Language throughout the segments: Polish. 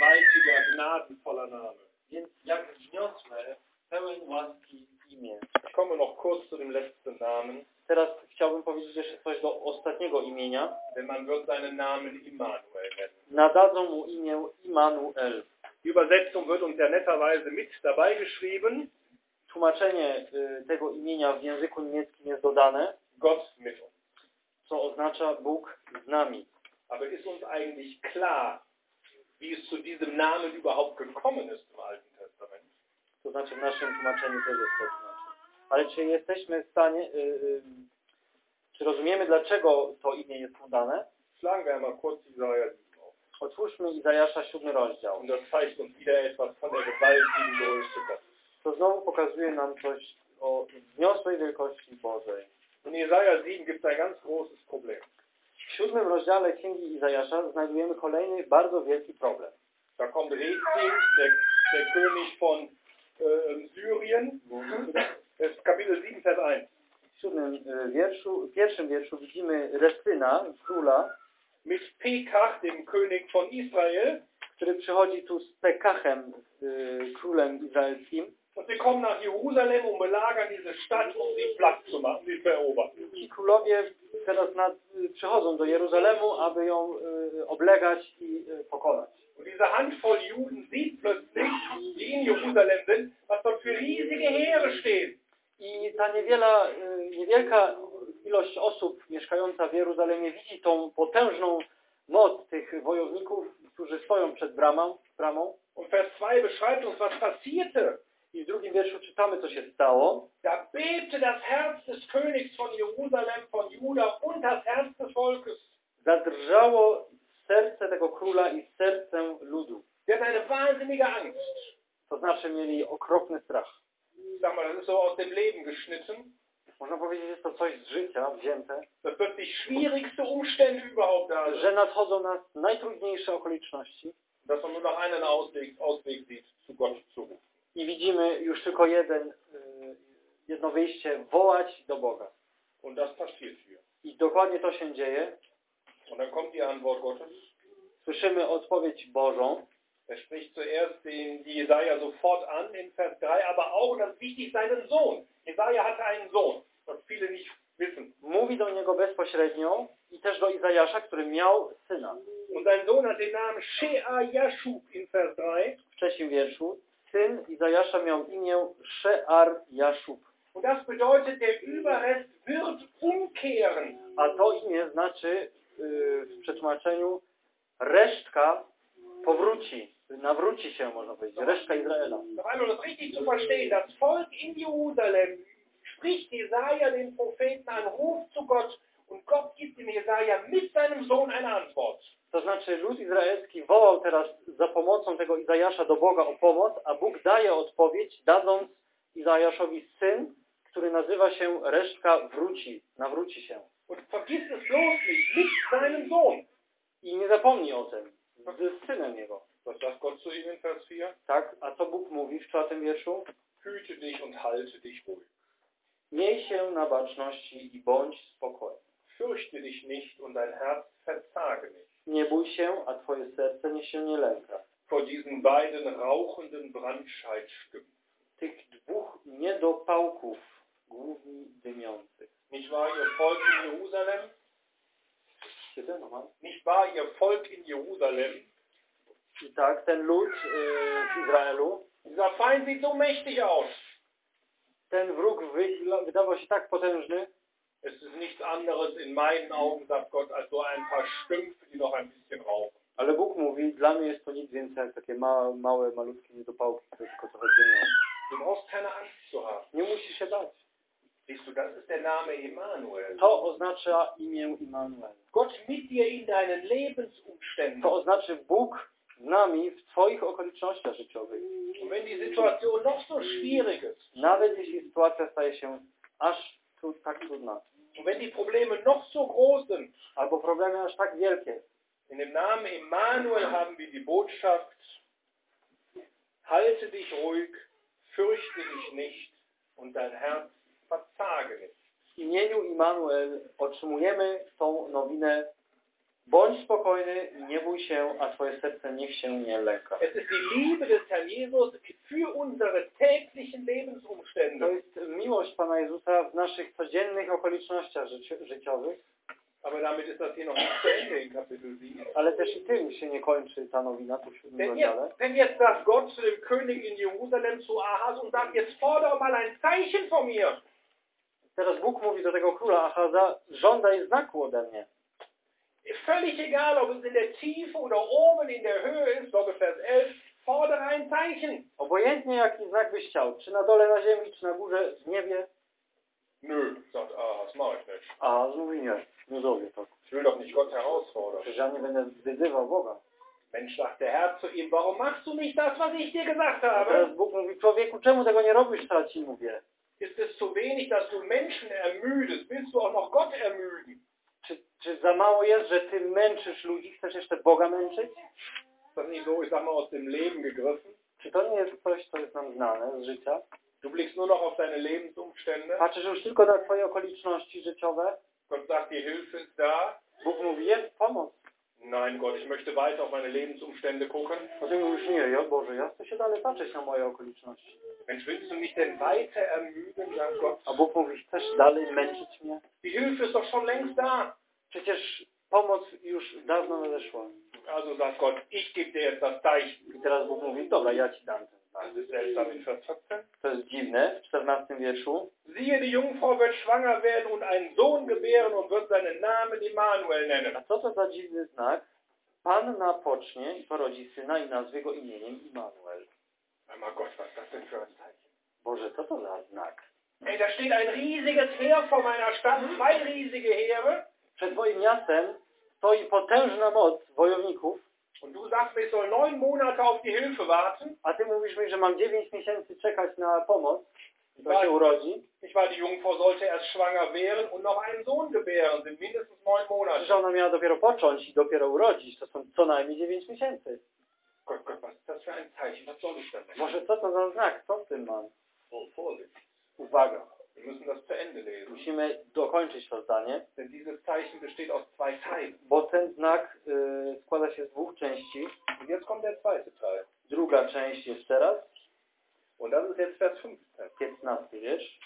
Ein gewaltiger, gnadenvoller Name. Więc jak wzniosłe, pełen łaski imię. Ich komme noch kurz zu dem letzten Namen, Teraz chciałbym powiedzieć jeszcze coś do ostatniego imienia. denn man wird seinen Namen Immanuel nennen. Nadadzą mu imię Immanuel. Die Übersetzung wird uns ja netterweise mit dabei geschrieben. Tłumaczenie y, tego imienia w języku niemieckim jest dodane, Gott mit uns. co oznacza Bóg z nami. Aber ist uns eigentlich klar, wie es zu diesem Namen überhaupt gekommen ist im Alten Testament? To znaczy w naszym tłumaczeniu też jest to znaczy. Ale czy jesteśmy w stanie, y, y, czy rozumiemy dlaczego to imię jest mu dane? Schlagen wir einmal kurz Jesaja 7 auf. Otwórzmy Izajasza siódmy rozdział. Und das zeigt uns wieder etwas von der gewaltigen Größe Gottes. To znowu pokazuje nam coś o wzniosłej wielkości Bożej. In Jesaja 7 gibt es ein ganz großes Problem. W siódmym rozdziale Księgi Izajasza znajdujemy kolejny bardzo wielki problem. Da kommt Rezin, der, der König von äh, Syrien. Das ist Kapitel 7, Vers 1. W siódmym y, wierszu, w pierwszym wierszu widzimy Resyna, króla, Mit Pekach, dem König von Israel. który przychodzi tu z Pekachem, y, królem izraelskim. Ci królowie teraz nad, przychodzą do Jeruzalemu, aby ją y, oblegać i y, pokonać. Und diese Handvoll Juden sieht plötzlich, die in Jerusalem sind, was dort für riesige Heere stehen. I ta niewiela, y, niewielka ilość osób mieszkająca w Jeruzalemie widzi tą potężną moc tych wojowników, którzy stoją przed bramą. bramą. Und Vers 2 beschreibt uns, was passierte. I w drugim wierszu czytamy, co się stało. Da bebte das Herz des Königs von Jerusalem, von Juda und das Herz des Volkes. Zadrżało serce tego króla i serce ludu. Sie hatten eine wahnsinnige Angst. To znaczy mieli okropny strach. Sag mal, das ist so aus dem Leben geschnitten. Można powiedzieć, jest to coś z życia wzięte, dass plötzlich schwierigste Umstände überhaupt da że nadchodzą nas najtrudniejsze okoliczności Dass man nur noch einen Ausweg, Ausweg sieht, zu Gott zu rufen. I widzimy już tylko jeden, y, jedno wyjście, wołać do Boga. I dokładnie to się dzieje. Słyszymy odpowiedź Bożą. Er spricht zuerst den Jesaja sofort an in Vers 3, aber auch, ist wichtig, seinen Sohn. Jesaja hatte einen Sohn, was viele nicht wissen. Mówi do niego bezpośrednio i też do Izajasza, który miał syna. Und sein Sohn hat den Namen Shea Yashub in Vers 3. W trzecim wierszu Izajasza miał imię Shear Jaszub. Und das bedeutet, der Überrest wird umkehren. A to imię znaczy yy, w przetłumaczeniu resztka powróci, nawróci się, można powiedzieć, resztka Izraela. Um das richtig zu verstehen, das Volk in Jerusalem spricht Jesaja, den Propheten, einen Ruf zu Gott und Gott gibt dem Jesaja mit seinem Sohn eine Antwort. To znaczy lud izraelski wołał teraz za pomocą tego Izajasza do Boga o pomoc, a Bóg daje odpowiedź, dadząc Izajaszowi syn, który nazywa się resztka wróci, nawróci się. Und vergiss es bloß nicht, mit seinem Sohn. I nie zapomnij o tym, z synem jego. Was sagt Gott zu ihm in Vers 4? Tak? A co Bóg mówi w czwartym wierszu? Hüte dich und halte dich ruhig. Miej się na baczności i bądź spokojny. Fürchte dich nicht und dein Herz verzage nicht. Nie bój się, a twoje serce niech się nie lęka. Vor diesen beiden rauchenden Brandscheidstücken. Tych dwóch niedopałków główni dymiących. Nicht wahr, ihr Volk in Jerusalem? Nicht wahr, ihr Volk in Jerusalem? I tak, ten lud w Izraelu, Dieser Feind sieht so mächtig aus. ten wróg wydawał się tak potężny, Es ist nichts anderes in meinen Augen, sagt Gott, als so ein paar Stümpfe, die noch ein bisschen rauchen. ale Bóg mówi, dla mnie jest to nic więcej jak takie ma, małe, malutkie niedopałki, tylko trochę dymią. Du brauchst keine Angst zu haben. Nie musisz się bać. Siehst du, das ist der Name Emmanuel. To oznacza imię Immanuel. Gott mit dir in deinen Lebensumständen. To oznaczy Bóg z nami w Twoich okolicznościach życiowych. Und wenn die Situation noch so schwierig ist, Nawet jeśli sytuacja staje się aż tak trudna, und wenn die Probleme noch so groß sind, albo problemy aż tak wielkie, in dem Namen Emmanuel haben wir die Botschaft, halte dich ruhig, fürchte dich nicht und dein Herz verzage nicht. w imieniu Immanuel otrzymujemy tą nowinę Bądź spokojny, nie bój się, a twoje serce niech się nie lęka. Es ist die Liebe des Herrn Jesus für unsere täglichen To Lebensumstände. jest miłość Pana Jezusa w naszych codziennych okolicznościach życi życiowych, Aber damit ist das hier noch nicht zu Ende in Kapitel 7. ale też i tym się nie kończy ta nowina tu w siódmym rozdziale. jetzt sagt Gott zu dem König in Jerusalem, zu Ahas, und sagt, jetzt fordere mal ein Zeichen von mir. Teraz Bóg mówi do tego króla Achaza, żądaj znaku ode mnie. Völlig egal, ob es in der Tiefe oder oben in der Höhe ist, Vers 11, fordere ein Zeichen. Obojętnie jaki znak byś chciał, czy na dole na ziemi, czy na górze w niebie, Nö, sagt Ahas, mach ich nicht. a mówi nie, nie zrobię to. Ich will doch nicht Gott herausfordern. Przecież ja nie będę wyzywał Boga. Mensch, sagt der Herr zu ihm, warum machst du nicht das, was ich dir gesagt habe? teraz Bóg mówi, człowieku, czemu tego nie robisz, co ja ci mówię? Ist es zu wenig, dass du Menschen ermüdest? Willst du auch noch Gott ermüden? Czy, czy za mało jest, że ty męczysz ludzi, chcesz jeszcze Boga męczyć? Ist das nicht so, ich sag mal, aus dem Leben gegriffen? Czy to nie jest coś, co jest nam znane z życia? Du blickst nur noch auf deine Lebensumstände. Patrzysz już tylko na twoje okoliczności życiowe? Gott sagt, die Hilfe ist da. Bóg mówi, jest pomoc. Nein, Gott, ich möchte weiter auf meine Lebensumstände gucken. A ty mówisz, nie, ja Boże, ja chcę się dalej patrzeć na moje okoliczności. Mensch, willst du mich denn weiter ermüden, sagt Gott? A Bóg mówi, chcesz dalej męczyć mnie? Die Hilfe ist doch schon längst da. Przecież pomoc już dawno nadeszła. Also sagt Gott, ich gebe dir jetzt das Zeichen. I teraz Bóg mówi, dobra, ja ci dam ten znak. Das ist seltsam in Vers 14. To jest dziwne, w 14 wierszu. Siehe, die Jungfrau wird schwanger werden und einen Sohn gebären und wird seinen Namen Immanuel nennen. A co to za dziwny znak? Panna pocznie i porodzi syna i nazwie go imieniem Immanuel. Einmal Gott, was ist das denn für ein Zeichen? Boże, co to za znak? Ey, da steht ein riesiges Heer vor meiner Stadt, zwei riesige Heere. Przed moim miastem stoi potężna moc wojowników, Und du sagst mir, ich soll neun Monate auf die Hilfe warten. a ty mówisz mi, że mam 9 miesięcy czekać na pomoc, to się urodzi. Nicht wahr, die Jungfrau sollte erst schwanger werden und noch einen Sohn gebären, sind mindestens neun Monate. Że ona miała dopiero począć i dopiero urodzić, to są co najmniej 9 miesięcy. Gott, Gott, was ist das für ein Zeichen? Was soll ich damit? Może co to za znak? Co z tym mam? Oh, Vorsicht. Uwaga, Musimy dokończyć to zdanie, bo ten znak y, składa się z dwóch części. Druga część jest teraz, Und das ist jetzt Vers 15. 15 wiersz.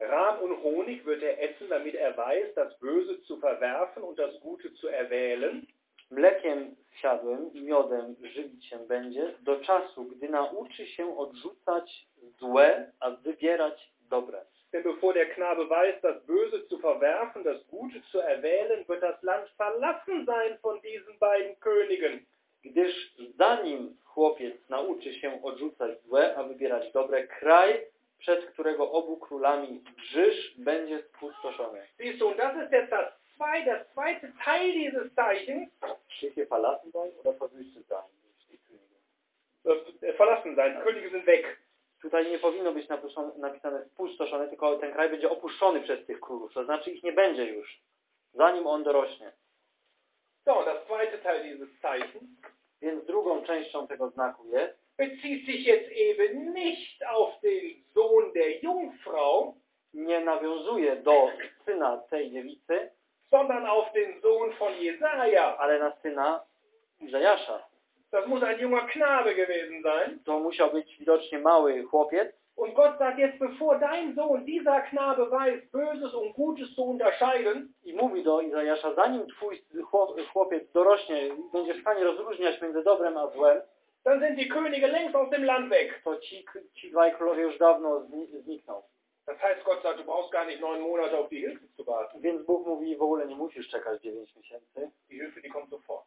Rahm und Honig wird er essen, damit er weiß, das Böse zu verwerfen und das Gute zu erwählen. Mlekiem zsiadłym i miodem żywić się będzie do czasu, gdy nauczy się odrzucać złe, a wybierać dobre. Denn bevor der Knabe weiß, das Böse zu verwerfen, das Gute zu erwählen, wird das Land verlassen sein von diesen beiden Königen. Gdyż zanim chłopiec nauczy się odrzucać złe, a wybierać dobre, kraj, przed którego obu królami drżysz, będzie spustoszony. Siehst du, und das ist jetzt das zweite, das zweite Teil dieses Zeichens. Czy hier verlassen sein oder verwüstet sein? Äh, verlassen sein. Die Könige sind weg. Tutaj nie powinno być napisane, spustoszony, tylko ten kraj będzie opuszczony przez tych królów, to znaczy ich nie będzie już, zanim on dorośnie. So, das zweite Teil dieses Zeichens Więc drugą częścią tego znaku jest, bezieht sich jetzt eben nicht auf den Sohn der Jungfrau, nie nawiązuje do syna tej dziewicy, sondern auf den Sohn von Jesaja. ale na syna Izajasza. Das muss ein junger Knabe gewesen sein. To musiał być widocznie mały chłopiec, Und Gott sagt jetzt, bevor dein Sohn, dieser Knabe weiß, Böses und Gutes zu unterscheiden, I mówi do Izajasza, zanim twój chłop- chłopiec dorośnie i będzie w stanie rozróżniać między dobrem a złem, dann sind die Könige längst aus dem Land weg. to ci, ci dwaj królowie już dawno zni- znikną. Das heißt, Gott sagt, du brauchst gar nicht neun Monate auf die Hilfe zu warten. Więc Bóg mówi, w ogóle nie musisz czekać 9 miesięcy. Die Hilfe, die kommt sofort.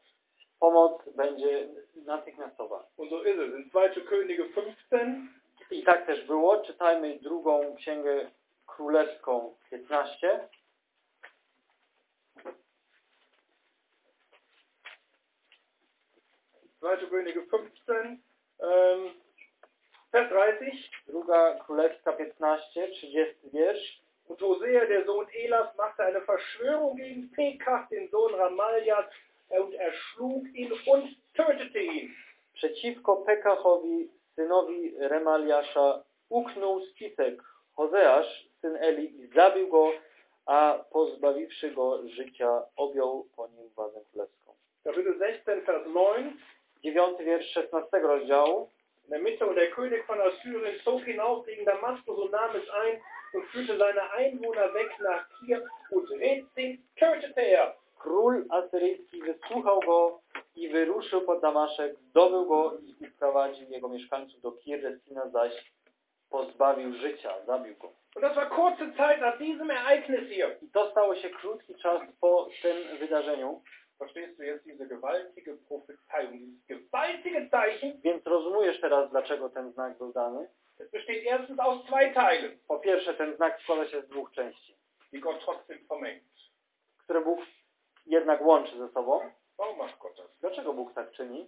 Pomoc będzie natychmiastowa. Und so ist es. In 2. Könige 15, I tak też było. Czytajmy drugą księgę królewską 15. Zweite Könige 15, ähm, Vers 30. Druga królewska 15, 30 wiersz. Und Hosea, der Sohn Elas, machte eine Verschwörung gegen Pekach, den Sohn Ramaljas, und erschlug ihn und tötete ihn. Przeciwko Pekachowi, synowi Remaliasza, uknął spisek Hozeasz, syn Eli, i zabił go, a pozbawiwszy go życia, objął po nim władzę królewską. Kapitel 16, Vers 9. Dziewiąty wiersz 16 rozdziału. In der Mitte, und der König von Assyrien zog hinaus gegen Damaskus und nahm es ein und führte seine Einwohner weg nach Kir und Rezin tötete er. Król asyryjski wysłuchał go i wyruszył pod Damaszek, zdobył go i uprowadził jego mieszkańców do Kirresina, zaś pozbawił życia, zabił go. I to stało się krótki czas po tym wydarzeniu, Verstehst du jetzt diese gewaltige Prophezeiung, dieses gewaltige Zeichen? więc rozumiesz teraz, dlaczego ten znak był dany. Es besteht erstens aus zwei Teilen, Po pierwsze, ten znak składa się z dwóch części, die Gott trotzdem vermengt. które Bóg jednak łączy ze sobą. Warum macht Gott das? Dlaczego Bóg tak czyni?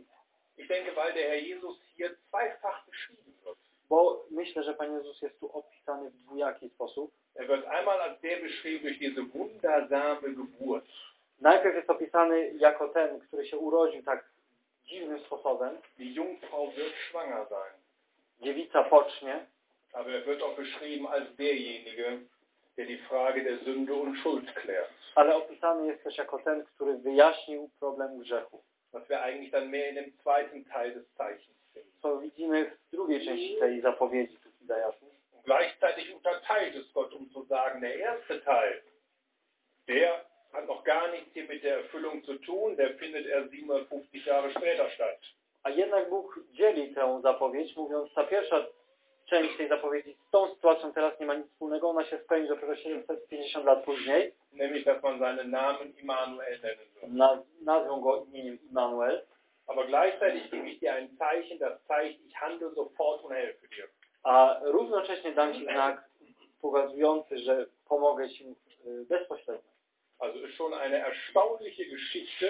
Ich denke, weil der Herr Jesus hier zweifach beschrieben wird. Bo myślę, że Pan Jezus jest tu opisany w dwujaki sposób. Er wird einmal als der beschrieben durch diese wundersame Geburt. Najpierw jest opisany jako ten, który się urodził tak dziwnym sposobem. Die Jungfrau wird schwanger sein. Dziewica pocznie, Aber er wird auch beschrieben als derjenige, der die Frage der Sünde und Schuld klärt. ale opisany jest też jako ten, który wyjaśnił problem grzechu. Was wir eigentlich dann mehr in dem zweiten Teil des Zeichens finden. Co widzimy w drugiej części tej zapowiedzi. Und gleichzeitig unterteilt es Gott, um zu sagen, der erste Teil, der hat noch gar nichts hier mit der Erfüllung zu tun, der findet erst 750 Jahre später statt. A jednak Bóg dzieli tę zapowiedź, mówiąc, ta pierwsza część tej zapowiedzi z tą sytuacją teraz nie ma nic wspólnego, ona się spełni dopiero 750 lat później. Nämlich, dass man seinen Namen Immanuel nennen wird. Naz nazwą go imieniem Immanuel. Aber gleichzeitig gebe ich dir ein Zeichen, das zeigt, ich handle sofort und helfe dir. A równocześnie dam Ci znak pokazujący, że pomogę Ci y, bezpośrednio. Also ist schon eine erstaunliche Geschichte,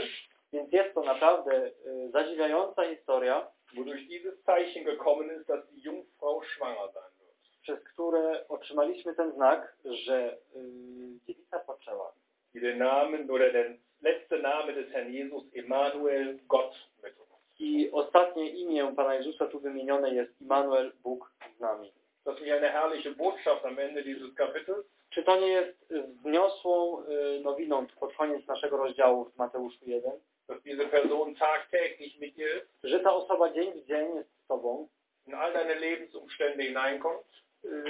Więc jest to naprawdę y, zadziwiająca historia, wodurch dieses Zeichen gekommen ist, dass die Jungfrau schwanger sein wird. przez które otrzymaliśmy ten znak, że y, dziewica poczęła. Die den Namen oder der letzte Name des Herrn Jesus, Emmanuel, Gott mit uns. I ostatnie imię Pana Jezusa tu wymienione jest Immanuel, Bóg z nami. Das ist nicht eine herrliche Botschaft am Ende dieses Kapitels. Czy to nie jest wzniosłą y, nowiną pod koniec naszego rozdziału w Mateuszu 1, dass diese Person tagtäglich mit dir że ta osoba dzień w dzień jest z Tobą, in all deine Lebensumstände hineinkommt.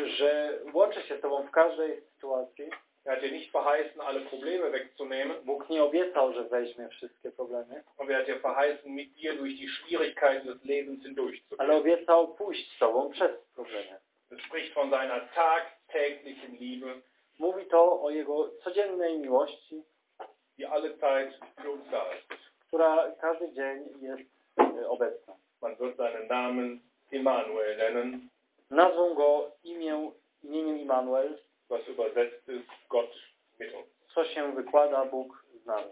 że łączy się z Tobą w każdej sytuacji. Er hat dir nicht verheißen, alle Probleme wegzunehmen, Bóg nie obiecał, że weźmie wszystkie problemy, aber er hat dir verheißen, mit dir durch die Schwierigkeiten des Lebens hindurchzugehen. ale obiecał pójść z Tobą przez problemy. Es spricht von seiner tagtäglichen Liebe, Mówi to o Jego codziennej miłości, die alle Zeit für uns da ist. Która każdy dzień jest y, obecna. Man wird seinen Namen Immanuel nennen, Nazwą go imię, imieniem Immanuel, was übersetzt ist Gott mit uns. co się wykłada Bóg z nami.